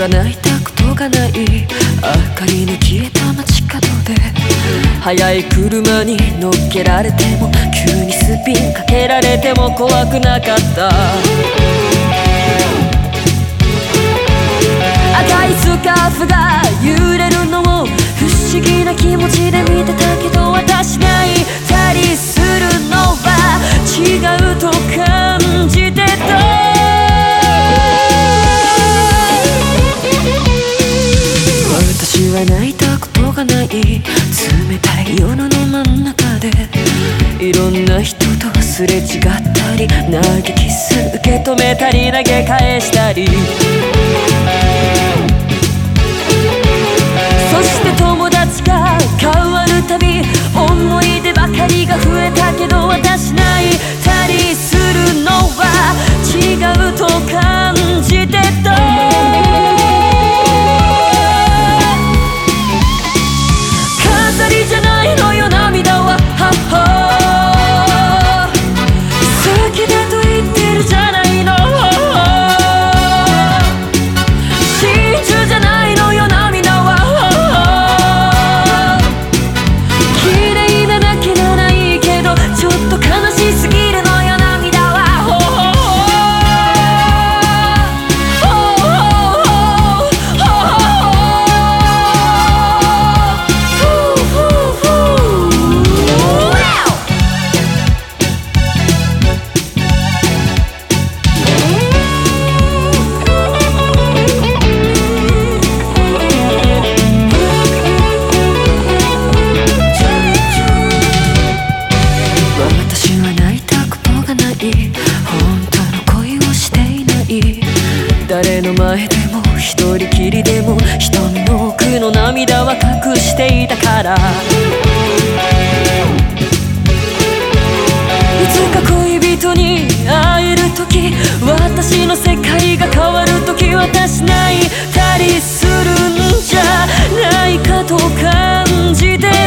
は泣いたことがない明かりの消えた街角で速い車に乗っけられても急にスピンかけられても怖くなかったすれ違ったり投げキス受け止めたり投げ返したり。誰の前でも一人きりでも瞳の奥の涙は隠していたから。いつか恋人に会える時私の世界が変わる時私泣いたりするんじゃないかと感じて。